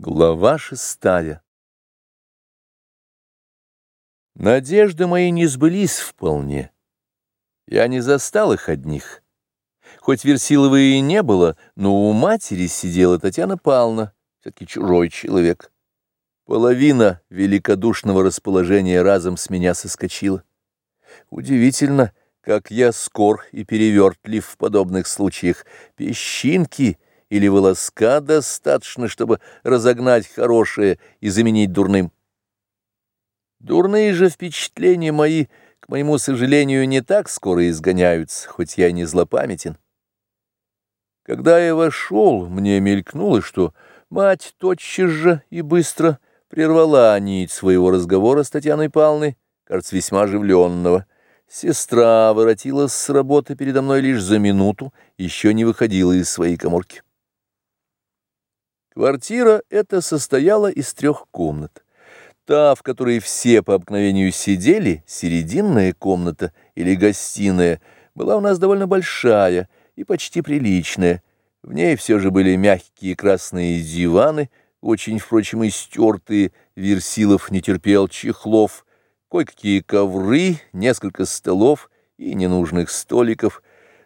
Глава шестая Надежды мои не сбылись вполне. Я не застал их одних. Хоть Версиловой и не было, но у матери сидела Татьяна Павловна, все-таки чужой человек. Половина великодушного расположения разом с меня соскочила. Удивительно, как я скор и перевертлив в подобных случаях. Песчинки — или волоска достаточно, чтобы разогнать хорошее и заменить дурным. Дурные же впечатления мои, к моему сожалению, не так скоро изгоняются, хоть я и не злопамятен. Когда я вошел, мне мелькнуло, что мать тотчас же и быстро прервала нить своего разговора с Татьяной Павловной, кажется, весьма оживленного. Сестра воротилась с работы передо мной лишь за минуту, еще не выходила из своей коморки. Квартира эта состояла из трех комнат. Та, в которой все по обыкновению сидели, серединная комната или гостиная, была у нас довольно большая и почти приличная. В ней все же были мягкие красные диваны, очень, впрочем, истертые, Версилов не терпел чехлов, кое-какие ковры, несколько столов и ненужных столиков.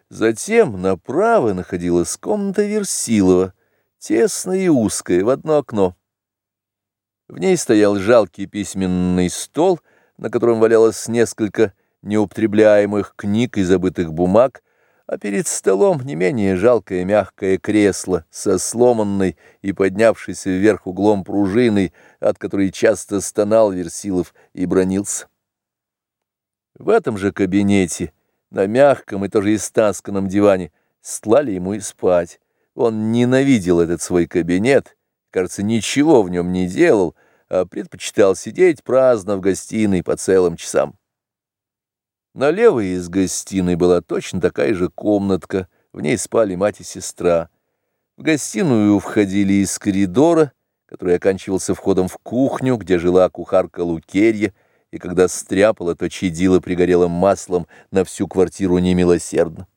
Затем направо находилась комната Версилова — тесная и узкая, в одно окно. В ней стоял жалкий письменный стол, на котором валялось несколько неупотребляемых книг и забытых бумаг, а перед столом не менее жалкое мягкое кресло со сломанной и поднявшейся вверх углом пружиной, от которой часто стонал Версилов и бронился. В этом же кабинете, на мягком и тоже истасканном диване, стлали ему и спать. Он ненавидел этот свой кабинет, кажется, ничего в нем не делал, а предпочитал сидеть праздно в гостиной по целым часам. Налево из гостиной была точно такая же комнатка, в ней спали мать и сестра. В гостиную входили из коридора, который оканчивался входом в кухню, где жила кухарка Лукерья, и когда стряпала, то чадила пригорелым маслом на всю квартиру немилосердно.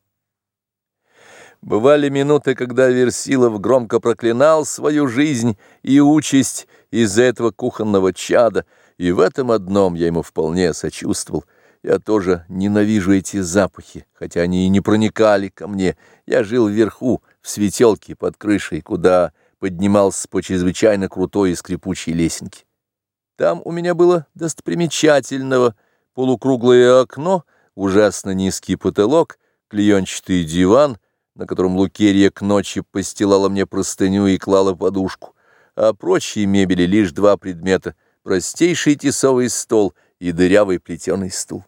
Бывали минуты, когда Версилов громко проклинал свою жизнь и участь из-за этого кухонного чада, и в этом одном я ему вполне сочувствовал. Я тоже ненавижу эти запахи, хотя они и не проникали ко мне. Я жил вверху, в светелке под крышей, куда поднимался по чрезвычайно крутой и скрипучей лесенке. Там у меня было достопримечательного полукруглое окно, ужасно низкий потолок, клеенчатый диван — на котором Лукерья к ночи постилала мне простыню и клала подушку, а прочие мебели лишь два предмета — простейший тесовый стол и дырявый плетеный стул.